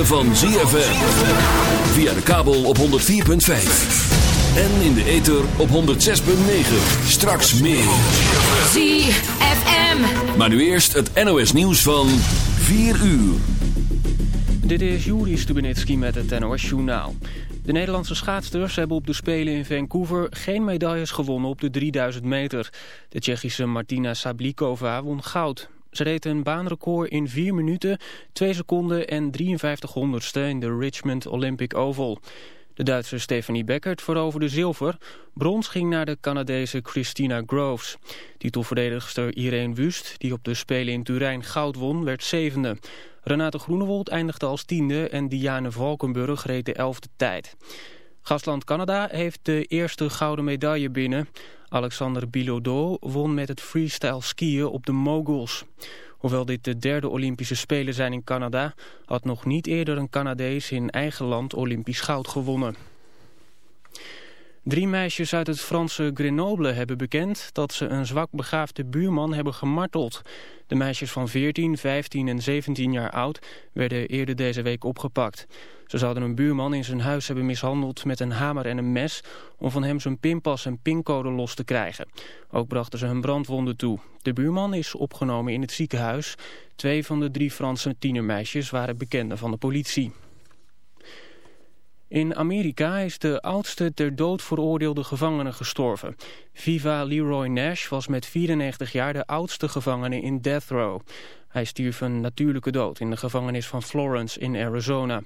Ritme van ZFM. Via de kabel op 104.5. En in de ether op 106.9. Straks meer. ZFM. Maar nu eerst het NOS nieuws van 4 uur. Dit is Juri Stubenitski met het NOS-journaal. De Nederlandse schaatsters hebben op de Spelen in Vancouver geen medailles gewonnen op de 3000 meter. De Tsjechische Martina Sablikova won goud. Ze reed een baanrecord in 4 minuten, 2 seconden en 53 honderdste in de Richmond Olympic Oval. De Duitse Stephanie Beckert veroverde zilver. Brons ging naar de Canadese Christina Groves. Titelverdedigster Irene Wust, die op de Spelen in Turijn goud won, werd zevende. Renate Groenewold eindigde als tiende en Diane Valkenburg reed de elfde tijd. Gastland Canada heeft de eerste gouden medaille binnen. Alexander Bilodeau won met het freestyle skiën op de moguls. Hoewel dit de derde Olympische Spelen zijn in Canada... had nog niet eerder een Canadees in eigen land Olympisch goud gewonnen. Drie meisjes uit het Franse Grenoble hebben bekend dat ze een zwak begaafde buurman hebben gemarteld. De meisjes van 14, 15 en 17 jaar oud werden eerder deze week opgepakt. Ze zouden een buurman in zijn huis hebben mishandeld met een hamer en een mes... om van hem zijn pinpas en pincode los te krijgen. Ook brachten ze hem brandwonden toe. De buurman is opgenomen in het ziekenhuis. Twee van de drie Franse tienermeisjes waren bekenden van de politie. In Amerika is de oudste ter dood veroordeelde gevangene gestorven. Viva Leroy Nash was met 94 jaar de oudste gevangene in Death Row. Hij stierf een natuurlijke dood in de gevangenis van Florence in Arizona.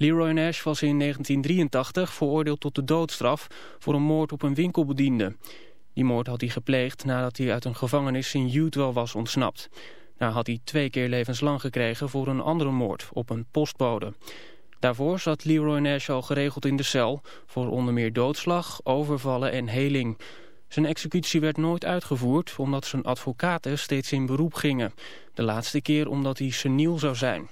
Leroy Nash was in 1983 veroordeeld tot de doodstraf voor een moord op een winkelbediende. Die moord had hij gepleegd nadat hij uit een gevangenis in Utah was ontsnapt. Daar had hij twee keer levenslang gekregen voor een andere moord op een postbode. Daarvoor zat Leroy Nash al geregeld in de cel... voor onder meer doodslag, overvallen en heling. Zijn executie werd nooit uitgevoerd... omdat zijn advocaten steeds in beroep gingen. De laatste keer omdat hij seniel zou zijn.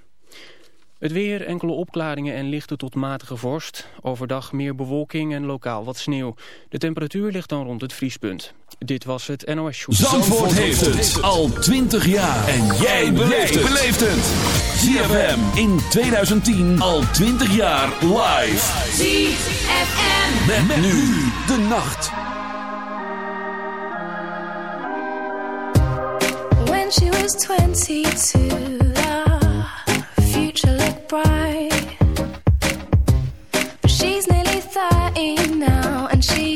Het weer, enkele opklaringen en lichte tot matige vorst. Overdag meer bewolking en lokaal wat sneeuw. De temperatuur ligt dan rond het vriespunt. Dit was het NOS Show. Zandvoort heeft het al 20 jaar. En jij beleeft het. ZFM in 2010 al 20 jaar live. ZFM. Met, nu de nacht. When she was 22, the But she's nearly 30 now, and she's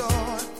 door.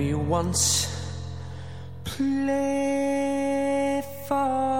Me once. Play for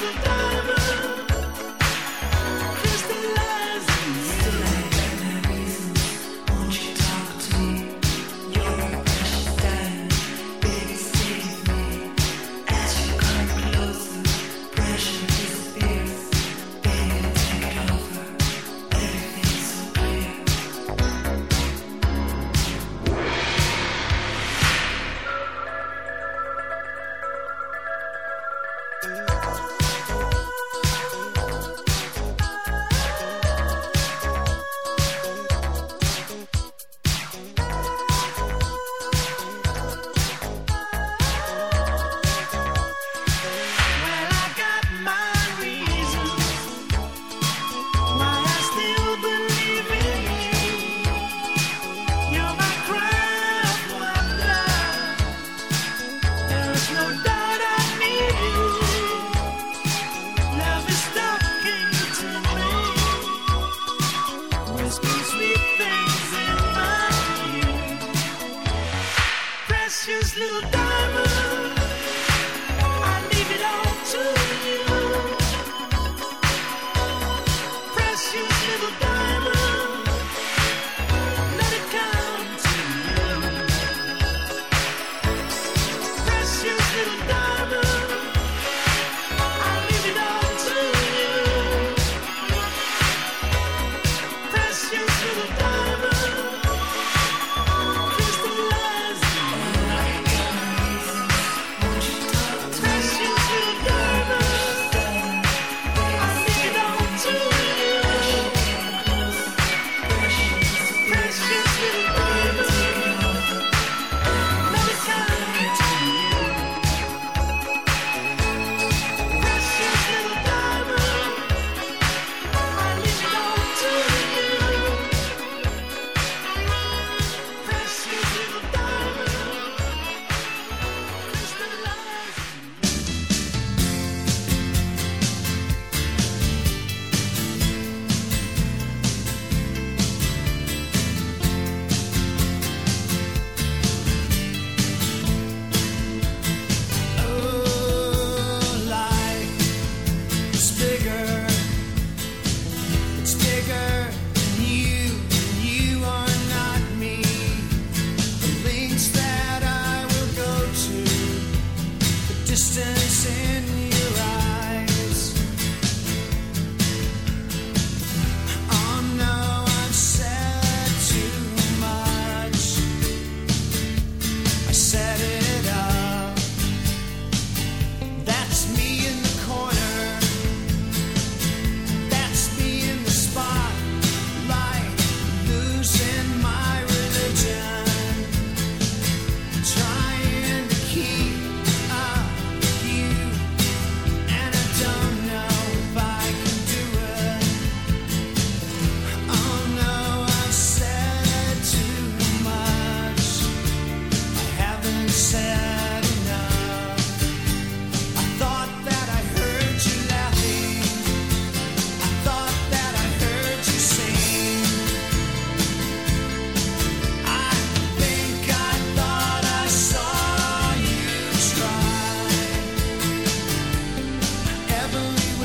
time.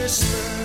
whisper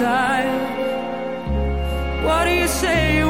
your side. What do you say